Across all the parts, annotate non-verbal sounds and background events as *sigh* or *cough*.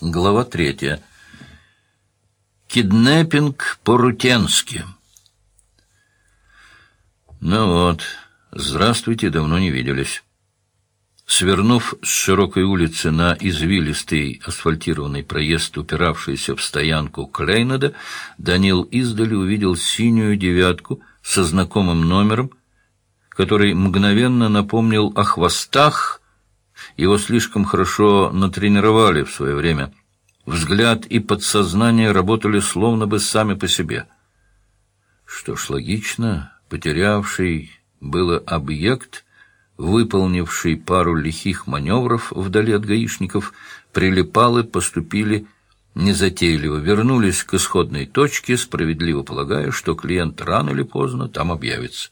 Глава третья. Киднеппинг по-рутенски. Ну вот, здравствуйте, давно не виделись. Свернув с широкой улицы на извилистый асфальтированный проезд, упиравшийся в стоянку Клейнеда, Данил издали увидел синюю девятку со знакомым номером, который мгновенно напомнил о хвостах, его слишком хорошо натренировали в свое время. Взгляд и подсознание работали словно бы сами по себе. Что ж, логично, потерявший было объект, выполнивший пару лихих маневров вдали от гаишников, прилипалы поступили незатейливо, вернулись к исходной точке, справедливо полагая, что клиент рано или поздно там объявится.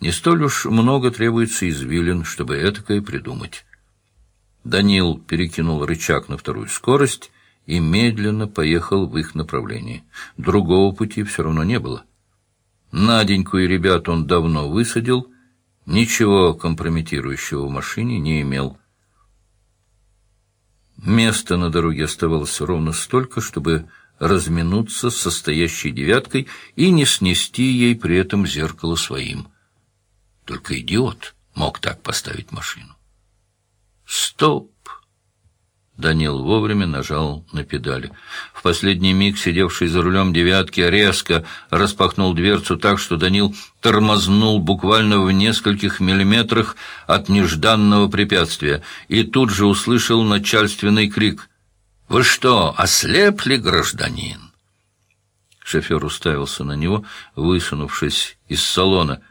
Не столь уж много требуется извилин, чтобы этакое придумать. Данил перекинул рычаг на вторую скорость и медленно поехал в их направлении. Другого пути все равно не было. Наденьку и ребят он давно высадил, ничего компрометирующего в машине не имел. Места на дороге оставалось ровно столько, чтобы разминуться с состоящей девяткой и не снести ей при этом зеркало своим. Только идиот мог так поставить машину. «Стоп!» Данил вовремя нажал на педали. В последний миг сидевший за рулем девятки резко распахнул дверцу так, что Данил тормознул буквально в нескольких миллиметрах от нежданного препятствия и тут же услышал начальственный крик. «Вы что, ослепли, гражданин?» Шофер уставился на него, высунувшись из салона.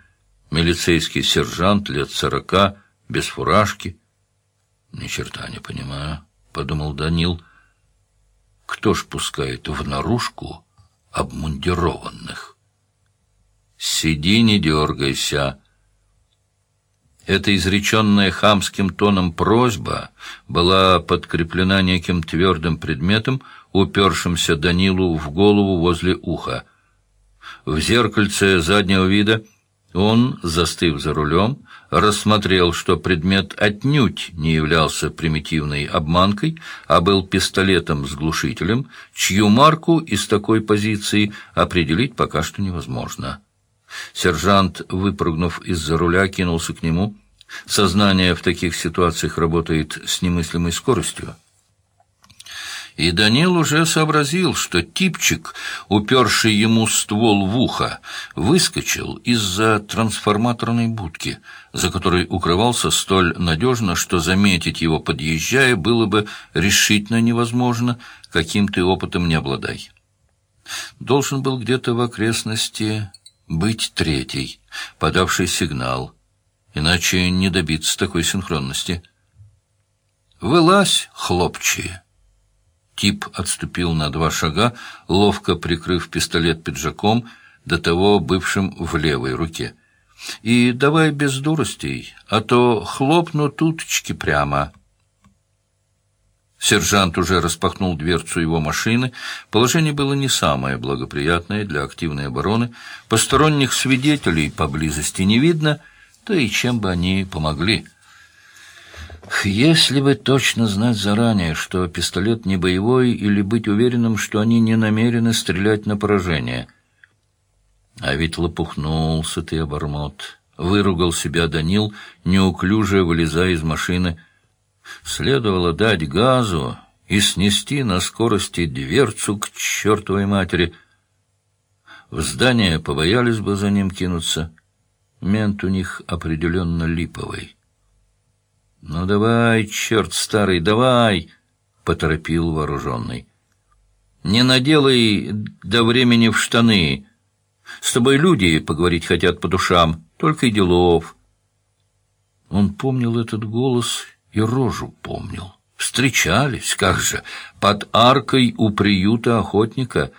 Милицейский сержант лет сорока, без фуражки — «Ни черта не понимаю», — подумал Данил. «Кто ж пускает в наружку обмундированных?» «Сиди, не дергайся». Эта изреченная хамским тоном просьба была подкреплена неким твердым предметом, упершимся Данилу в голову возле уха. В зеркальце заднего вида он, застыв за рулем, рассмотрел, что предмет отнюдь не являлся примитивной обманкой, а был пистолетом с глушителем, чью марку из такой позиции определить пока что невозможно. Сержант, выпрыгнув из-за руля, кинулся к нему. Сознание в таких ситуациях работает с немыслимой скоростью. И Данил уже сообразил, что типчик, уперший ему ствол в ухо, выскочил из-за трансформаторной будки, за которой укрывался столь надежно, что заметить его, подъезжая, было бы решительно невозможно, каким ты опытом не обладай. Должен был где-то в окрестности быть третий, подавший сигнал, иначе не добиться такой синхронности. «Вылазь, хлопчие!» Тип отступил на два шага, ловко прикрыв пистолет пиджаком, до того бывшим в левой руке. «И давай без дуростей, а то хлопну туточки прямо». Сержант уже распахнул дверцу его машины. Положение было не самое благоприятное для активной обороны. Посторонних свидетелей поблизости не видно, да и чем бы они помогли. Если бы точно знать заранее, что пистолет не боевой, или быть уверенным, что они не намерены стрелять на поражение. А ведь лопухнулся ты, обормот. Выругал себя Данил, неуклюже вылезая из машины. Следовало дать газу и снести на скорости дверцу к чертовой матери. В здание побоялись бы за ним кинуться. Мент у них определенно липовый. «Ну давай, черт старый, давай!» — поторопил вооруженный. «Не наделай до времени в штаны. С тобой люди поговорить хотят по душам, только и делов». Он помнил этот голос и рожу помнил. Встречались, как же, под аркой у приюта охотника.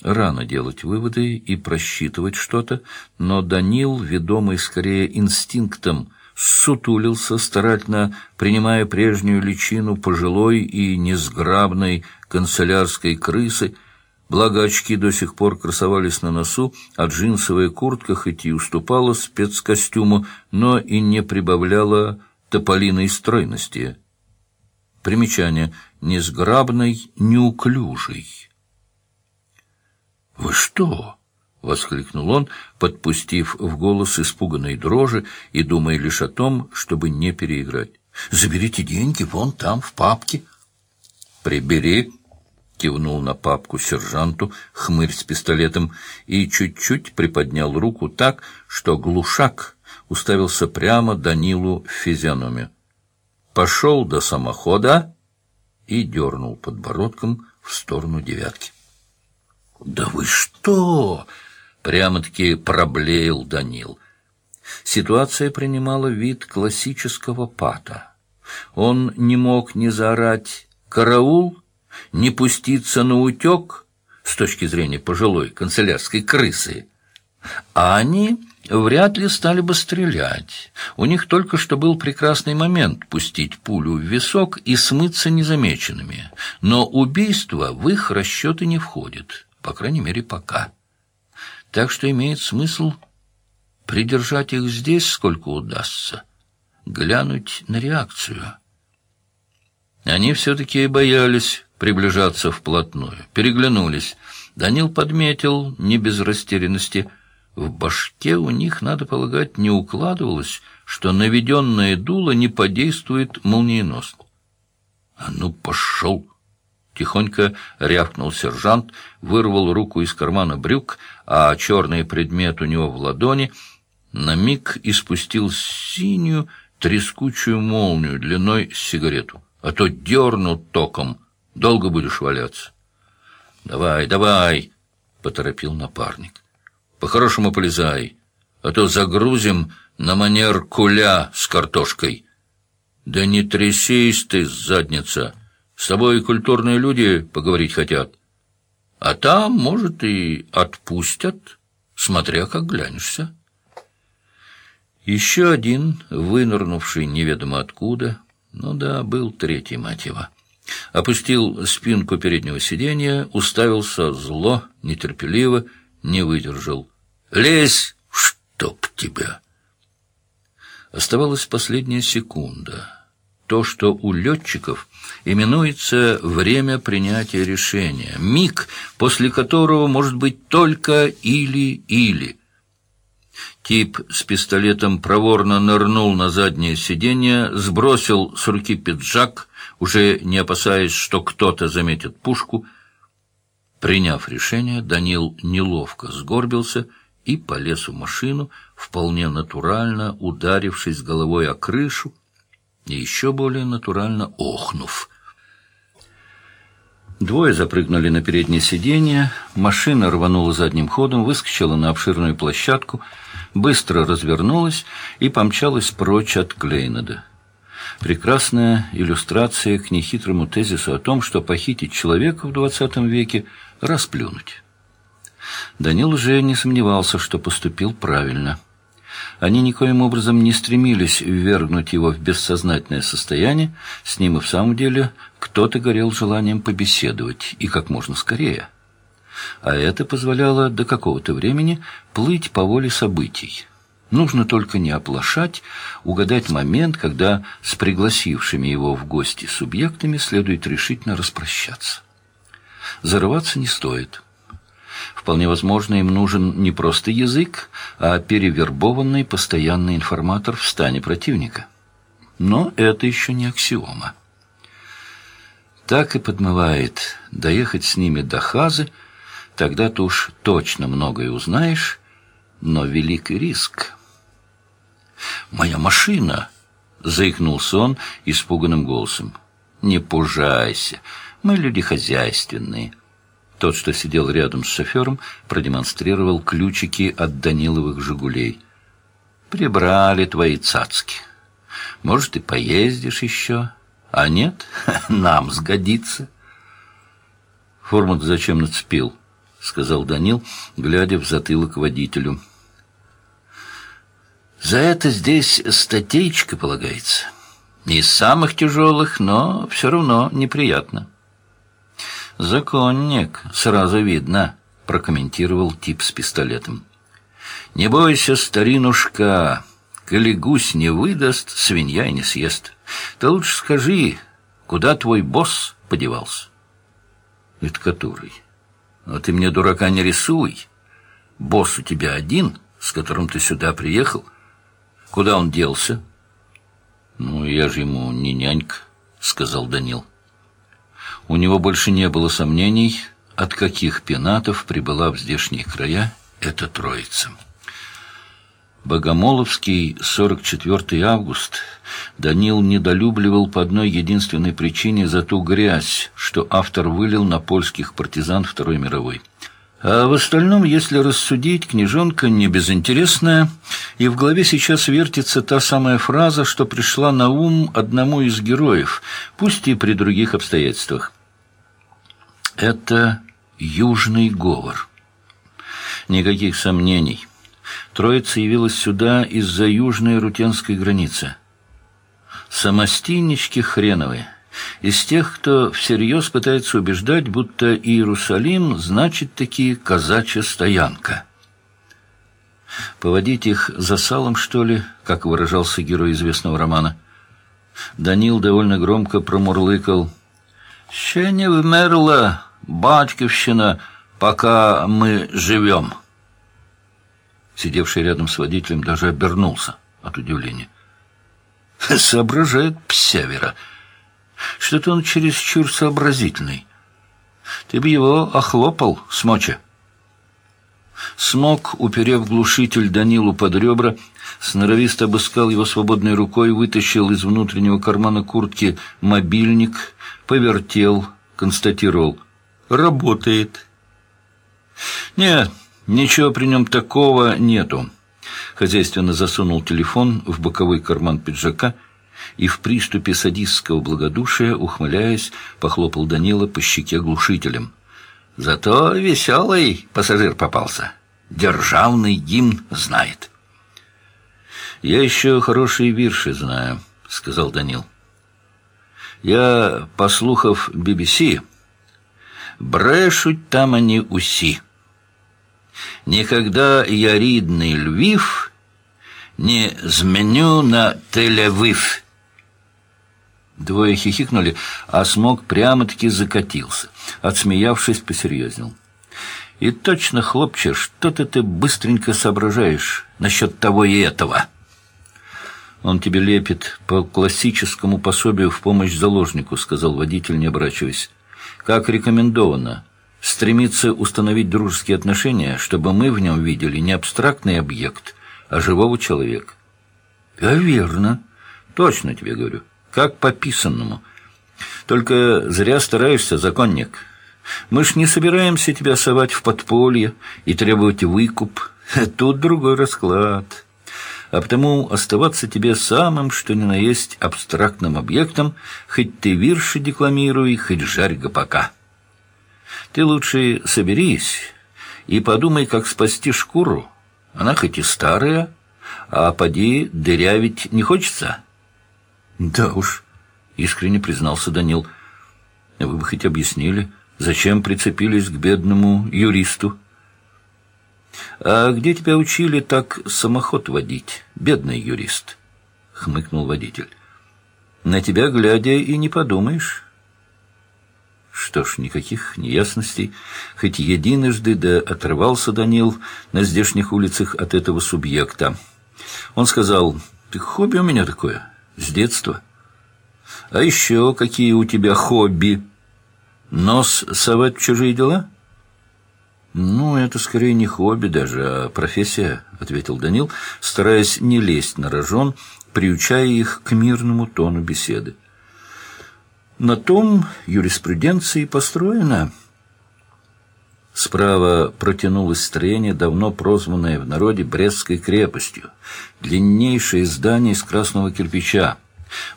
Рано делать выводы и просчитывать что-то, но Данил, ведомый скорее инстинктом, — сутулился, старательно принимая прежнюю личину пожилой и несграбной канцелярской крысы, благо очки до сих пор красовались на носу, а джинсовая куртка хоть и уступала спецкостюму, но и не прибавляла тополиной стройности. Примечание. несграбной, неуклюжей. «Вы что?» — воскликнул он, подпустив в голос испуганной дрожи и думая лишь о том, чтобы не переиграть. «Заберите деньги вон там, в папке». «Прибери», — кивнул на папку сержанту, хмырь с пистолетом, и чуть-чуть приподнял руку так, что глушак уставился прямо Данилу в физиономию. Пошел до самохода и дернул подбородком в сторону девятки. «Да вы что!» — прямо-таки проблеял Данил. Ситуация принимала вид классического пата. Он не мог ни заорать «караул», ни пуститься на утек с точки зрения пожилой канцелярской крысы. А они вряд ли стали бы стрелять. У них только что был прекрасный момент пустить пулю в висок и смыться незамеченными. Но убийство в их расчеты не входит, по крайней мере, пока. Так что имеет смысл придержать их здесь, сколько удастся, глянуть на реакцию. Они все-таки боялись приближаться вплотную, переглянулись. Данил подметил, не без растерянности, в башке у них, надо полагать, не укладывалось, что наведенное дуло не подействует молниеносно. — А ну, пошел! — тихонько рявкнул сержант, вырвал руку из кармана брюк, а черный предмет у него в ладони — на миг испустил синюю трескучую молнию длиной с сигарету. А то дерну током, долго будешь валяться. — Давай, давай, — поторопил напарник. — По-хорошему полезай, а то загрузим на манер куля с картошкой. — Да не трясись ты, задница, с тобой культурные люди поговорить хотят. А там, может, и отпустят, смотря как глянешься. Еще один, вынырнувший неведомо откуда, ну да, был третий, его, опустил спинку переднего сиденья, уставился зло, нетерпеливо, не выдержал. «Лезь, чтоб тебя!» Оставалась последняя секунда. То, что у летчиков именуется время принятия решения, миг, после которого может быть только или-или. Тип с пистолетом проворно нырнул на заднее сиденье, сбросил с руки пиджак, уже не опасаясь, что кто-то заметит пушку. Приняв решение, Данил неловко сгорбился и полез в машину, вполне натурально ударившись головой о крышу и еще более натурально охнув. Двое запрыгнули на переднее сиденье, машина рванула задним ходом, выскочила на обширную площадку — быстро развернулась и помчалась прочь от Клейнеда. Прекрасная иллюстрация к нехитрому тезису о том, что похитить человека в двадцатом веке — расплюнуть. Данил уже не сомневался, что поступил правильно. Они никоим образом не стремились ввергнуть его в бессознательное состояние, с ним и в самом деле кто-то горел желанием побеседовать, и как можно скорее — а это позволяло до какого-то времени плыть по воле событий. Нужно только не оплошать, угадать момент, когда с пригласившими его в гости субъектами следует решительно распрощаться. Зарываться не стоит. Вполне возможно, им нужен не просто язык, а перевербованный постоянный информатор в стане противника. Но это еще не аксиома. Так и подмывает доехать с ними до Хазы, Тогда ты уж точно многое узнаешь, но великий риск. «Моя машина!» — заикнулся он испуганным голосом. «Не пужайся, мы люди хозяйственные». Тот, что сидел рядом с шофером, продемонстрировал ключики от Даниловых «Жигулей». «Прибрали твои цацки. Может, и поездишь еще, а нет, *laughs* нам сгодится». Формат зачем нацепил? — сказал Данил, глядя в затылок водителю. «За это здесь статейка полагается. Не из самых тяжелых, но все равно неприятно». «Законник, сразу видно», — прокомментировал тип с пистолетом. «Не бойся, старинушка, коли гусь не выдаст, свинья и не съест. Ты лучше скажи, куда твой босс подевался. Это который? А ты мне дурака не рисуй. Босс у тебя один, с которым ты сюда приехал. Куда он делся? Ну, я же ему не нянька, сказал Данил. У него больше не было сомнений, от каких пенатов прибыла в здешние края эта троица. Богомоловский, 44 август, Данил недолюбливал по одной единственной причине за ту грязь, что автор вылил на польских партизан Второй мировой. А в остальном, если рассудить, книжонка не безинтересная, и в голове сейчас вертится та самая фраза, что пришла на ум одному из героев, пусть и при других обстоятельствах. Это южный говор. Никаких сомнений. Троица явилась сюда из-за южной рутенской границы. Самостийнички хреновые. Из тех, кто всерьез пытается убеждать, будто Иерусалим значит такие казачья стоянка. Поводить их за салом, что ли, как выражался герой известного романа. Данил довольно громко промурлыкал. «Ще не вмерла батьківщина, пока мы живем». Сидевший рядом с водителем даже обернулся от удивления. Соображает псявера. Что-то он чересчур сообразительный. Ты бы его охлопал, смоча. Смог, уперев глушитель Данилу под ребра, сноровисто обыскал его свободной рукой, вытащил из внутреннего кармана куртки мобильник, повертел, констатировал. «Работает». «Нет, Ничего при нем такого нету. Хозяйственно засунул телефон в боковой карман пиджака и в приступе садистского благодушия, ухмыляясь, похлопал Данила по щеке глушителем. Зато веселый пассажир попался. Державный гимн знает. «Я еще хорошие вирши знаю», — сказал Данил. «Я, по слухов BBC, брешуть там они уси». Никогда я рідний Львів не зменю на Тель-Авив. Двое хихикнули, а Смог прямо-таки закатился. Отсмеявшись, посерьезнел. «И точно, хлопче, что-то ты быстренько соображаешь насчет того и этого». «Он тебе лепит по классическому пособию в помощь заложнику», — сказал водитель, не оборачиваясь. «Как рекомендовано стремится установить дружеские отношения, чтобы мы в нем видели не абстрактный объект, а живого человека. А верно. Точно тебе говорю. Как по писанному. Только зря стараешься, законник. Мы ж не собираемся тебя совать в подполье и требовать выкуп. *laughs* Тут другой расклад. А потому оставаться тебе самым, что ни на есть, абстрактным объектом, хоть ты вирши декламируй, хоть жарь гопака. Ты лучше соберись и подумай, как спасти шкуру. Она хоть и старая, а поди дырявить не хочется. Да уж, искренне признался Данил. Вы бы хоть объяснили, зачем прицепились к бедному юристу? А где тебя учили так самоход водить, бедный юрист? Хмыкнул водитель. На тебя, глядя, и не подумаешь. Что ж, никаких неясностей. Хоть единожды да отрывался Данил на здешних улицах от этого субъекта. Он сказал, «Ты хобби у меня такое, с детства». «А еще какие у тебя хобби? Нос совать в чужие дела?» «Ну, это скорее не хобби даже, а профессия», — ответил Данил, стараясь не лезть на рожон, приучая их к мирному тону беседы. На том юриспруденция и построена. Справа протянулось строение, давно прозванное в народе Брестской крепостью. Длиннейшее здание из красного кирпича.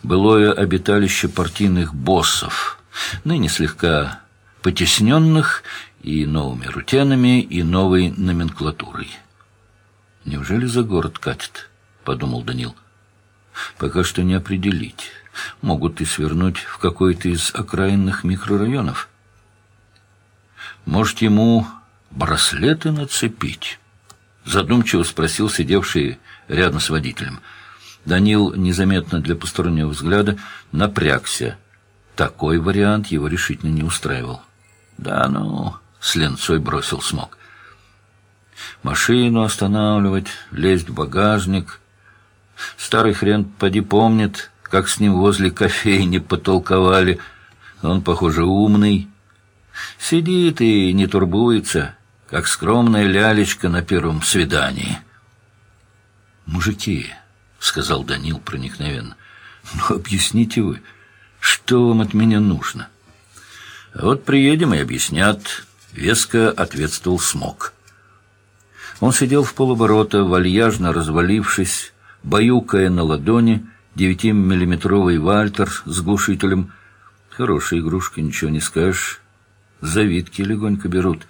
Былое обиталище партийных боссов, ныне слегка потесненных и новыми рутенами, и новой номенклатурой. «Неужели за город катит?» — подумал Данил. «Пока что не определить» могут и свернуть в какой-то из окраинных микрорайонов. Может, ему браслеты нацепить? Задумчиво спросил сидевший рядом с водителем. Данил, незаметно для постороннего взгляда, напрягся. Такой вариант его решительно не устраивал. «Да ну...» — с ленцой бросил смог. «Машину останавливать, лезть в багажник. Старый хрен поди помнит, как с ним возле кофейни потолковали. Он, похоже, умный. Сидит и не турбуется, как скромная лялечка на первом свидании». «Мужики», — сказал Данил проникновенно, — «ну объясните вы, что вам от меня нужно?» «Вот приедем и объяснят», — веско ответствовал Смок. Он сидел в полоборота, вальяжно развалившись, баюкая на ладони девятимиллиметровый вальтер с глушителем. Хорошая игрушка, ничего не скажешь. Завидки легонько берут.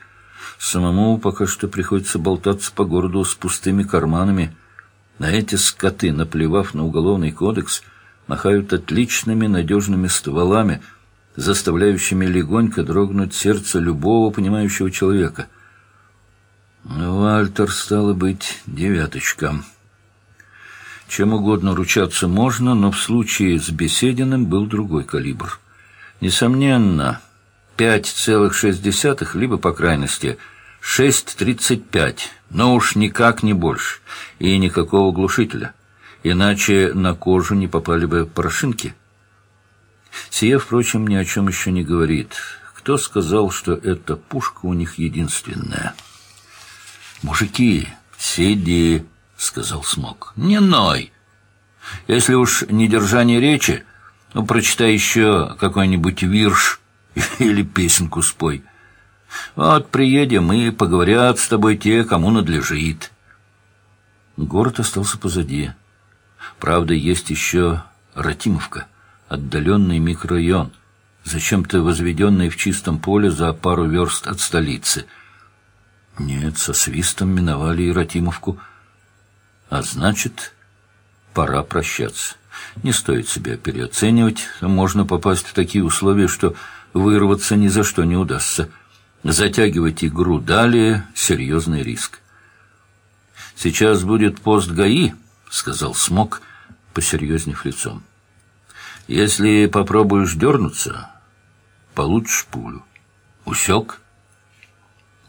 Самому пока что приходится болтаться по городу с пустыми карманами. На эти скоты, наплевав на уголовный кодекс, махают отличными надежными стволами — заставляющими легонько дрогнуть сердце любого понимающего человека. Вальтер, стало быть, девяточка. Чем угодно ручаться можно, но в случае с Бесединым был другой калибр. Несомненно, 5,6, либо, по крайности, 6,35, но уж никак не больше, и никакого глушителя. Иначе на кожу не попали бы порошинки. Сие, впрочем, ни о чем еще не говорит. Кто сказал, что эта пушка у них единственная? «Мужики, сиди», — сказал Смок. «Не ной. Если уж не держание речи, ну, прочитай еще какой-нибудь вирш *laughs* или песенку спой. Вот приедем и поговорят с тобой те, кому надлежит». Город остался позади. Правда, есть еще Ратимовка отдаленный микрорайон, зачем-то возведенный в чистом поле за пару верст от столицы. Нет, со свистом миновали Иратимовку, а значит, пора прощаться. Не стоит себя переоценивать, можно попасть в такие условия, что вырваться ни за что не удастся. Затягивать игру далее — серьезный риск. «Сейчас будет пост ГАИ», — сказал Смок, посерьезнев лицом. Если попробуешь дернуться, получишь пулю. Усек?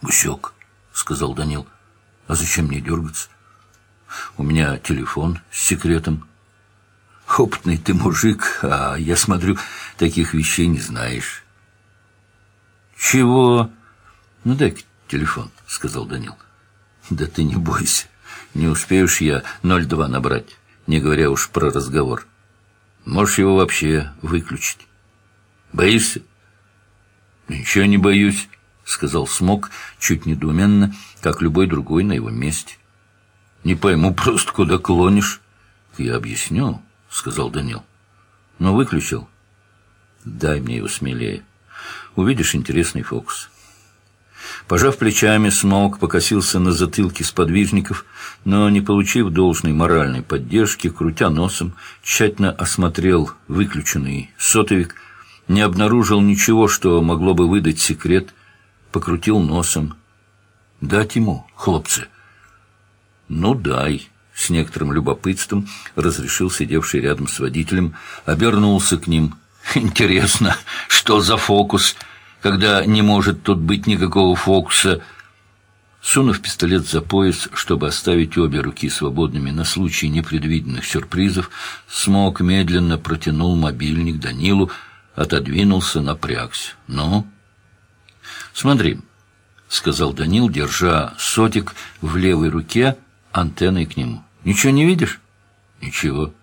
Усек, сказал Данил. А зачем мне дергаться? У меня телефон с секретом. Опытный ты мужик, а я смотрю, таких вещей не знаешь. Чего? Ну, дай телефон, сказал Данил. Да ты не бойся, не успеешь я 02 набрать, не говоря уж про разговор. Можешь его вообще выключить. Боишься? Ничего не боюсь, сказал Смок чуть недоуменно, как любой другой на его месте. Не пойму просто, куда клонишь. Я объясню, сказал Данил. Но выключил. Дай мне его смелее. Увидишь интересный фокус. Пожав плечами, Смолк покосился на затылки сподвижников, но, не получив должной моральной поддержки, крутя носом, тщательно осмотрел выключенный сотовик, не обнаружил ничего, что могло бы выдать секрет, покрутил носом. «Дать ему, хлопцы?» «Ну, дай», — с некоторым любопытством разрешил сидевший рядом с водителем, обернулся к ним. «Интересно, что за фокус?» Когда не может тут быть никакого фокуса. Сунув пистолет за пояс, чтобы оставить обе руки свободными на случай непредвиденных сюрпризов, Смок медленно протянул мобильник Данилу, отодвинулся, напрягся. «Ну?» «Смотри», — сказал Данил, держа сотик в левой руке, антенной к нему. «Ничего не видишь?» «Ничего».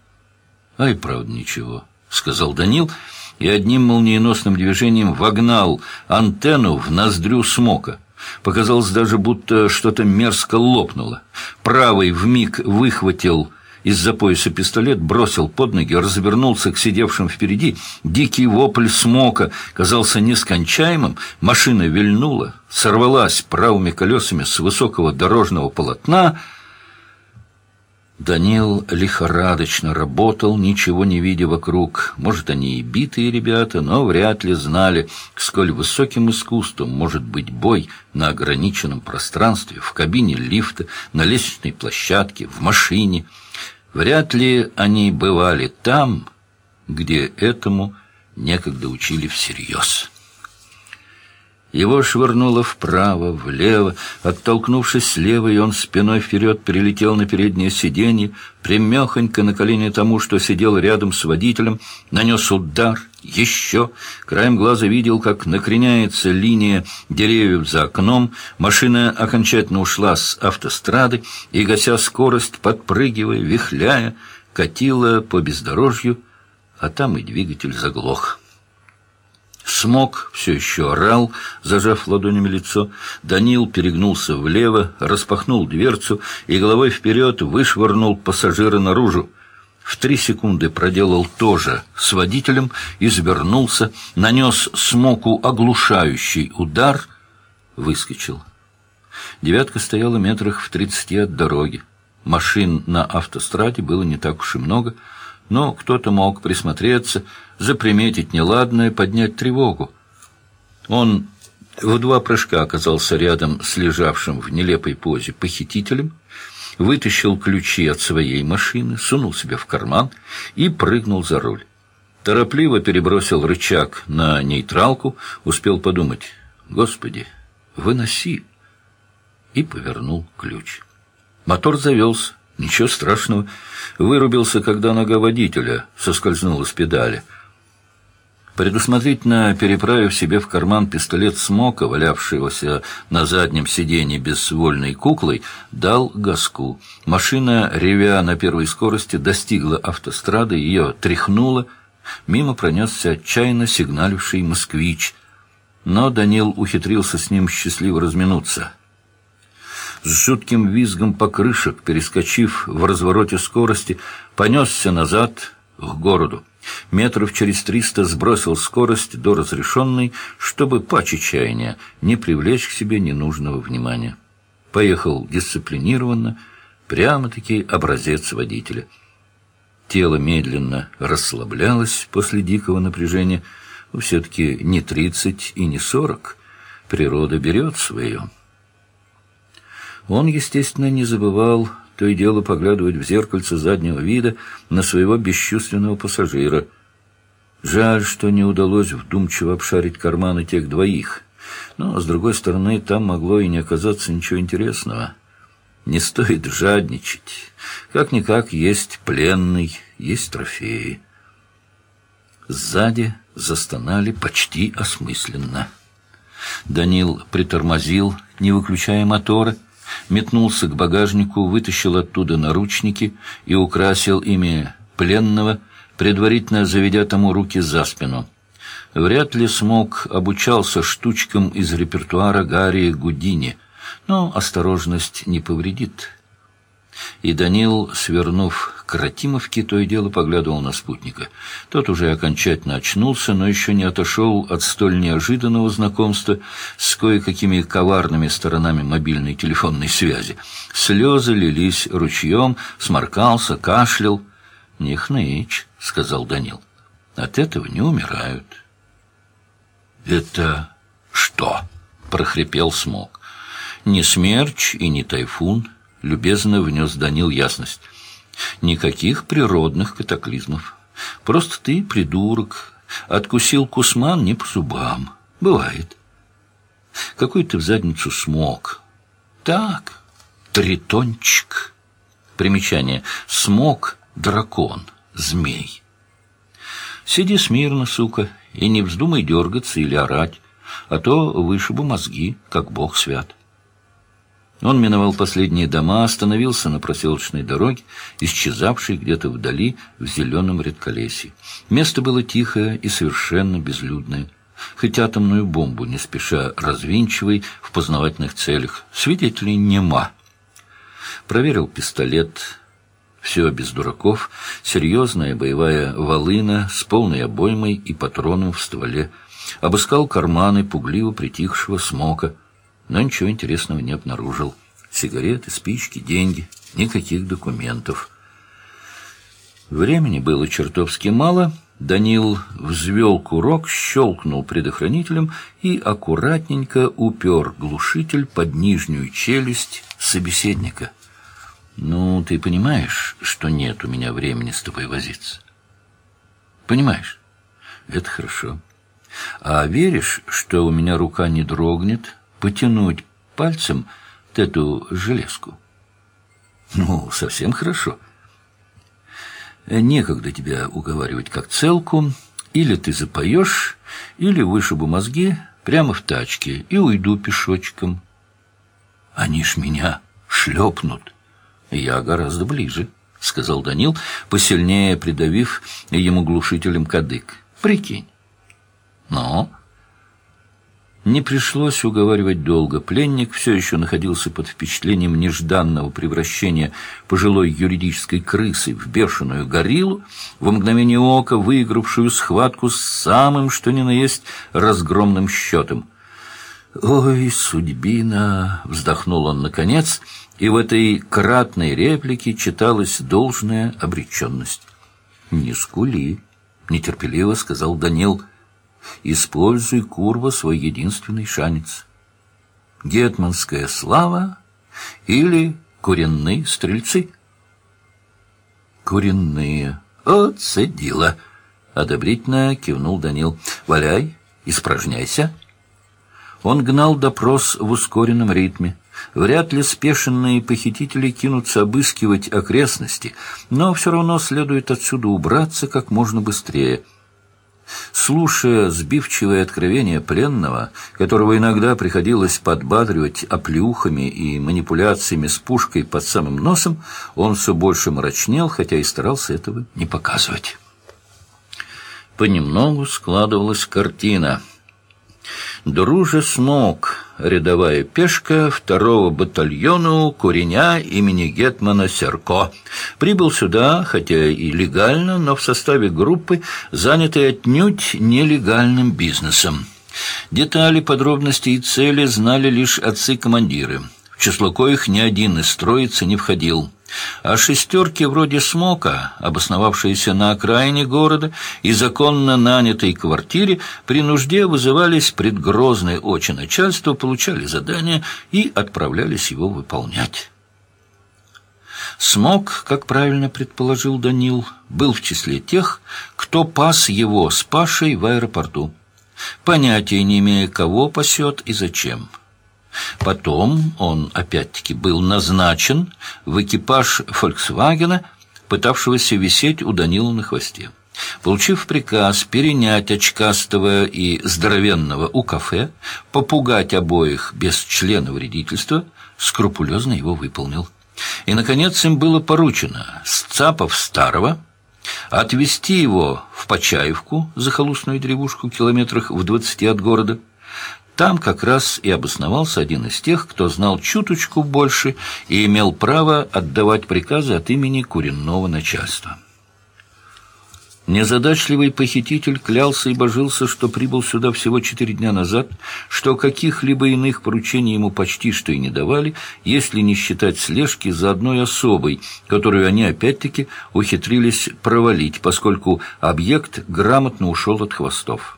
«А и правда ничего», — сказал Данил, — и одним молниеносным движением вогнал антенну в ноздрю смока. Показалось даже, будто что-то мерзко лопнуло. Правый вмиг выхватил из-за пояса пистолет, бросил под ноги, развернулся к сидевшим впереди. Дикий вопль смока казался нескончаемым. Машина вильнула, сорвалась правыми колесами с высокого дорожного полотна — Данил лихорадочно работал, ничего не видя вокруг. Может, они и битые ребята, но вряд ли знали, сколь высоким искусством может быть бой на ограниченном пространстве, в кабине лифта, на лестничной площадке, в машине. Вряд ли они бывали там, где этому некогда учили всерьез. Его швырнуло вправо, влево. Оттолкнувшись слева, и он спиной вперед перелетел на переднее сиденье, примехонько на колени тому, что сидел рядом с водителем, нанес удар, еще. Краем глаза видел, как накреняется линия деревьев за окном, машина окончательно ушла с автострады и, гася скорость, подпрыгивая, вихляя, катила по бездорожью, а там и двигатель заглох. Смог все еще орал, зажав ладонями лицо. Данил перегнулся влево, распахнул дверцу и головой вперед вышвырнул пассажира наружу. В три секунды проделал то же с водителем, извернулся, нанес смоку оглушающий удар, выскочил. Девятка стояла метрах в тридцати от дороги. Машин на автостраде было не так уж и много — но кто-то мог присмотреться, заприметить неладное, поднять тревогу. Он в два прыжка оказался рядом с лежавшим в нелепой позе похитителем, вытащил ключи от своей машины, сунул себе в карман и прыгнул за руль. Торопливо перебросил рычаг на нейтралку, успел подумать «Господи, выноси!» и повернул ключ. Мотор завелся, Ничего страшного. Вырубился, когда нога водителя соскользнула с педали. Предусмотрительно переправив себе в карман пистолет Смока, валявшегося на заднем сиденье бессвольной куклой, дал газку. Машина, ревя на первой скорости, достигла автострады, ее тряхнуло. Мимо пронесся отчаянно сигналивший москвич. Но Данил ухитрился с ним счастливо разминуться с жутким визгом покрышек, перескочив в развороте скорости, понесся назад к городу. Метров через триста сбросил скорость до разрешенной, чтобы по чаяния не привлечь к себе ненужного внимания. Поехал дисциплинированно, прямо-таки образец водителя. Тело медленно расслаблялось после дикого напряжения. Все-таки не тридцать и не сорок. Природа берет свое. Он, естественно, не забывал то и дело поглядывать в зеркальце заднего вида на своего бесчувственного пассажира. Жаль, что не удалось вдумчиво обшарить карманы тех двоих. Но, с другой стороны, там могло и не оказаться ничего интересного. Не стоит жадничать. Как-никак есть пленный, есть трофеи. Сзади застонали почти осмысленно. Данил притормозил, не выключая мотора, метнулся к багажнику, вытащил оттуда наручники и украсил ими пленного, предварительно заведя тому руки за спину. Вряд ли смог обучался штучкам из репертуара Гарри Гудини, но осторожность не повредит. И Данил, свернув к Ратимовке, то и дело поглядывал на спутника. Тот уже окончательно очнулся, но еще не отошел от столь неожиданного знакомства с кое-какими коварными сторонами мобильной телефонной связи. Слезы лились ручьем, сморкался, кашлял. «Не хнычь», — сказал Данил. «От этого не умирают». «Это что?» — прохрипел Смок. «Не смерч и не тайфун». — любезно внес Данил ясность. «Никаких природных катаклизмов. Просто ты, придурок, откусил кусман не по зубам. Бывает. Какой ты в задницу смог? Так, тритончик. Примечание. Смог — дракон, змей. Сиди смирно, сука, и не вздумай дергаться или орать, а то вышибу мозги, как бог свят». Он миновал последние дома, остановился на проселочной дороге, исчезавшей где-то вдали в зеленом редколесье. Место было тихое и совершенно безлюдное. Хоть атомную бомбу не спеша развинчивай в познавательных целях. Свидетелей нема. Проверил пистолет. Все без дураков. Серьезная боевая волына с полной обоймой и патроном в стволе. Обыскал карманы пугливо притихшего смока но ничего интересного не обнаружил. Сигареты, спички, деньги, никаких документов. Времени было чертовски мало. Данил взвел курок, щелкнул предохранителем и аккуратненько упер глушитель под нижнюю челюсть собеседника. «Ну, ты понимаешь, что нет у меня времени с тобой возиться?» «Понимаешь? Это хорошо. А веришь, что у меня рука не дрогнет потянуть пальцем эту железку? Ну, совсем хорошо. Некогда тебя уговаривать как целку. Или ты запоешь, или вышибу мозги прямо в тачке и уйду пешочком. Они ж меня шлепнут. Я гораздо ближе, — сказал Данил, посильнее придавив ему глушителем кадык. Прикинь. Но... Не пришлось уговаривать долго. Пленник все еще находился под впечатлением нежданного превращения пожилой юридической крысы в бешеную гориллу, в мгновение ока выигравшую схватку с самым, что ни на есть, разгромным счетом. «Ой, судьбина!» — вздохнул он наконец, и в этой кратной реплике читалась должная обреченность. «Не скули!» — нетерпеливо сказал Данил — Используй, Курва, свой единственный шанец. Гетманская слава или куренные стрельцы? Куренные. О, цедила! Одобрительно кивнул Данил. Валяй, испражняйся. Он гнал допрос в ускоренном ритме. Вряд ли спешенные похитители кинутся обыскивать окрестности, но все равно следует отсюда убраться как можно быстрее — Слушая сбивчивое откровение пленного, которого иногда приходилось подбадривать оплюхами и манипуляциями с пушкой под самым носом, он все больше мрачнел, хотя и старался этого не показывать. Понемногу складывалась картина. Друже смог рядовая пешка второго батальона Куреня имени Гетмана Серко. Прибыл сюда, хотя и легально, но в составе группы, занятой отнюдь нелегальным бизнесом. Детали, подробности и цели знали лишь отцы-командиры, в число коих ни один из троицы не входил. А шестерки вроде Смока, обосновавшиеся на окраине города и законно нанятой квартире, при нужде вызывались предгрозное очи начальство, получали задание и отправлялись его выполнять. Смок, как правильно предположил Данил, был в числе тех, кто пас его с Пашей в аэропорту, понятия не имея, кого пасет и зачем. Потом он, опять-таки, был назначен в экипаж «Фольксвагена», пытавшегося висеть у Данила на хвосте. Получив приказ перенять очкастого и здоровенного у кафе, попугать обоих без члена вредительства, скрупулезно его выполнил. И, наконец, им было поручено, сцапав старого, отвезти его в Почаевку, захолустную деревушку, километрах в двадцати от города, там как раз и обосновался один из тех, кто знал чуточку больше и имел право отдавать приказы от имени куренного начальства. Незадачливый похититель клялся и божился, что прибыл сюда всего четыре дня назад, что каких-либо иных поручений ему почти что и не давали, если не считать слежки за одной особой, которую они опять-таки ухитрились провалить, поскольку объект грамотно ушел от хвостов.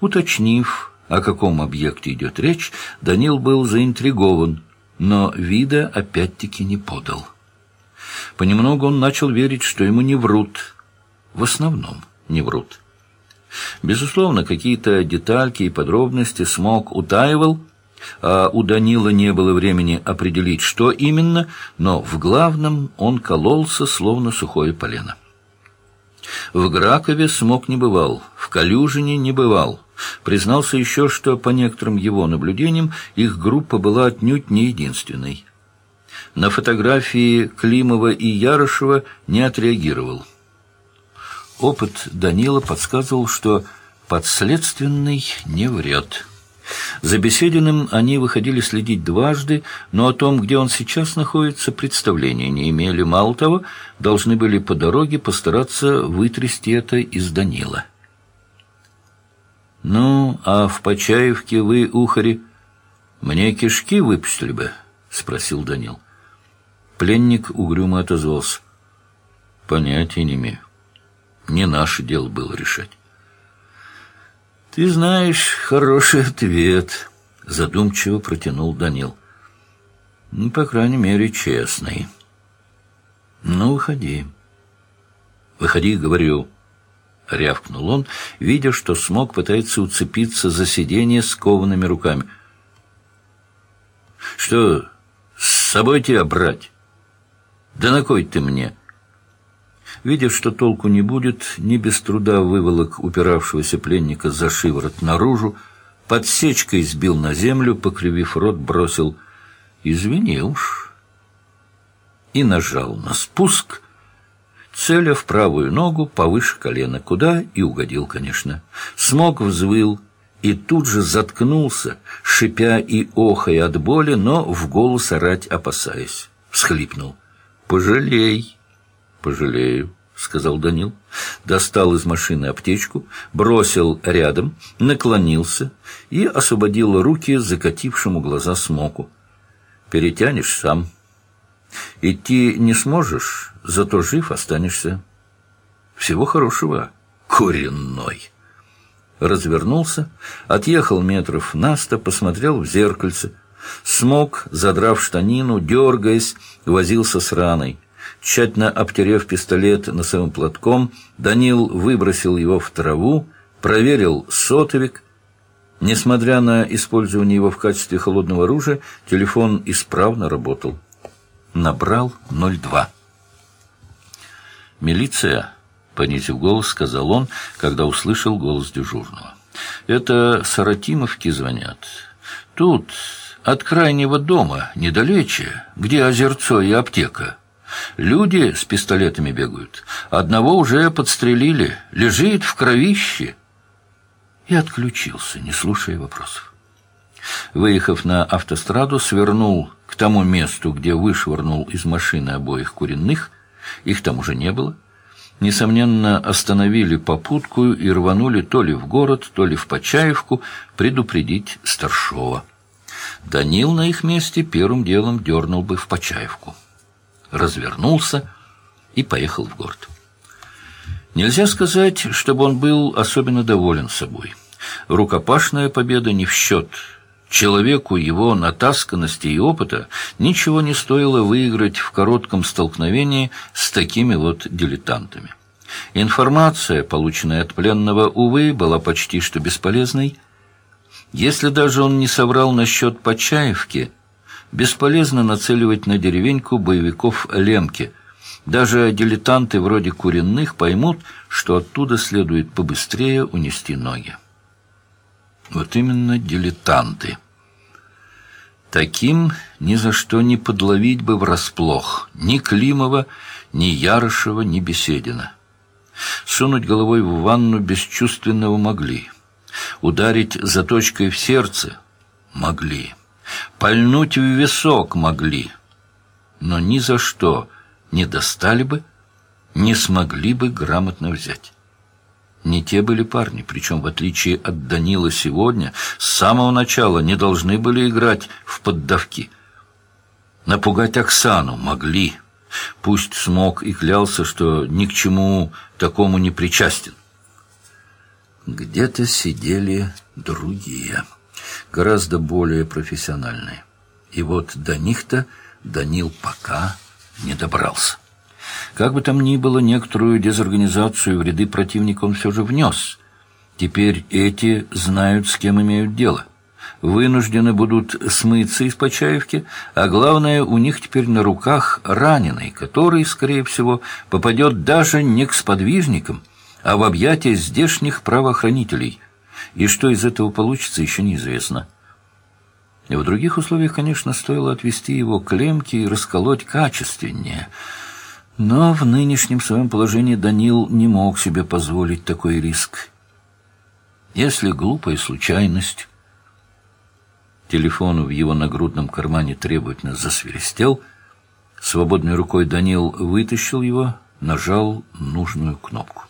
Уточнив, о каком объекте идет речь, Данил был заинтригован, но вида опять-таки не подал. Понемногу он начал верить, что ему не врут. В основном не врут. Безусловно, какие-то детальки и подробности смог утаивал, а у Данила не было времени определить, что именно, но в главном он кололся, словно сухое полено. В Гракове смог не бывал, в Калюжине не бывал. Признался еще, что, по некоторым его наблюдениям, их группа была отнюдь не единственной. На фотографии Климова и Ярышева не отреагировал. Опыт Данила подсказывал, что подследственный не врет. За Бесединым они выходили следить дважды, но о том, где он сейчас находится, представления не имели. Мало того, должны были по дороге постараться вытрясти это из Данила. «Ну, а в Почаевке вы, ухари, мне кишки выпустили бы?» — спросил Данил. Пленник угрюмо отозвался. «Понятия не имею. Не наше дело было решать». «Ты знаешь, хороший ответ», — задумчиво протянул Данил. «Ну, по крайней мере, честный». «Ну, выходи». «Выходи, говорю». — рявкнул он, видя, что Смок пытается уцепиться за сиденье с коваными руками. «Что, с собой тебя брать? Да на кой ты мне?» Видя, что толку не будет, не без труда выволок упиравшегося пленника за шиворот наружу, подсечкой сбил на землю, покривив рот, бросил «Извини уж» и нажал на спуск, целя в правую ногу повыше колена, куда и угодил, конечно. Смог взвыл и тут же заткнулся, шипя и охая от боли, но в голос орать опасаясь. Всхлипнул. «Пожалей!» «Пожалею», — сказал Данил. Достал из машины аптечку, бросил рядом, наклонился и освободил руки закатившему глаза смоку. «Перетянешь сам. Идти не сможешь, зато жив останешься. Всего хорошего, коренной». Развернулся, отъехал метров на сто, посмотрел в зеркальце. Смог, задрав штанину, дергаясь, возился с раной. Тщательно обтерев пистолет носовым платком, Данил выбросил его в траву, проверил сотовик. Несмотря на использование его в качестве холодного оружия, телефон исправно работал. Набрал 02. «Милиция», — понизив голос, сказал он, когда услышал голос дежурного. «Это Саратимовки звонят. Тут, от крайнего дома, недалече, где озерцо и аптека». Люди с пистолетами бегают. Одного уже подстрелили, лежит в кровище. И отключился, не слушая вопросов. Выехав на автостраду, свернул к тому месту, где вышвырнул из машины обоих куренных. Их там уже не было. Несомненно, остановили попутку и рванули то ли в город, то ли в Почаевку предупредить старшова. Данил на их месте первым делом дернул бы в Почаевку развернулся и поехал в город. Нельзя сказать, чтобы он был особенно доволен собой. Рукопашная победа не в счет. Человеку его натасканности и опыта ничего не стоило выиграть в коротком столкновении с такими вот дилетантами. Информация, полученная от пленного, увы, была почти что бесполезной. Если даже он не соврал насчет Почаевки – Бесполезно нацеливать на деревеньку боевиков Лемки. Даже дилетанты вроде Куренных поймут, что оттуда следует побыстрее унести ноги. Вот именно дилетанты. Таким ни за что не подловить бы врасплох ни Климова, ни Ярышева, ни Беседина. Сунуть головой в ванну бесчувственного могли. Ударить заточкой в сердце могли. Пальнуть в висок могли, но ни за что не достали бы, не смогли бы грамотно взять. Не те были парни, причем, в отличие от Данила сегодня, с самого начала не должны были играть в поддавки. Напугать Оксану могли, пусть смог и клялся, что ни к чему такому не причастен. Где-то сидели другие гораздо более профессиональные. И вот до них-то Данил пока не добрался. Как бы там ни было, некоторую дезорганизацию в ряды противника он все же внес. Теперь эти знают, с кем имеют дело. Вынуждены будут смыться из Почаевки, а главное, у них теперь на руках раненый, который, скорее всего, попадет даже не к сподвижникам, а в объятия здешних правоохранителей – и что из этого получится, еще неизвестно. И в других условиях, конечно, стоило отвести его к лемке и расколоть качественнее. Но в нынешнем своем положении Данил не мог себе позволить такой риск. Если глупая случайность... Телефон в его нагрудном кармане требовательно засверестел. Свободной рукой Данил вытащил его, нажал нужную кнопку.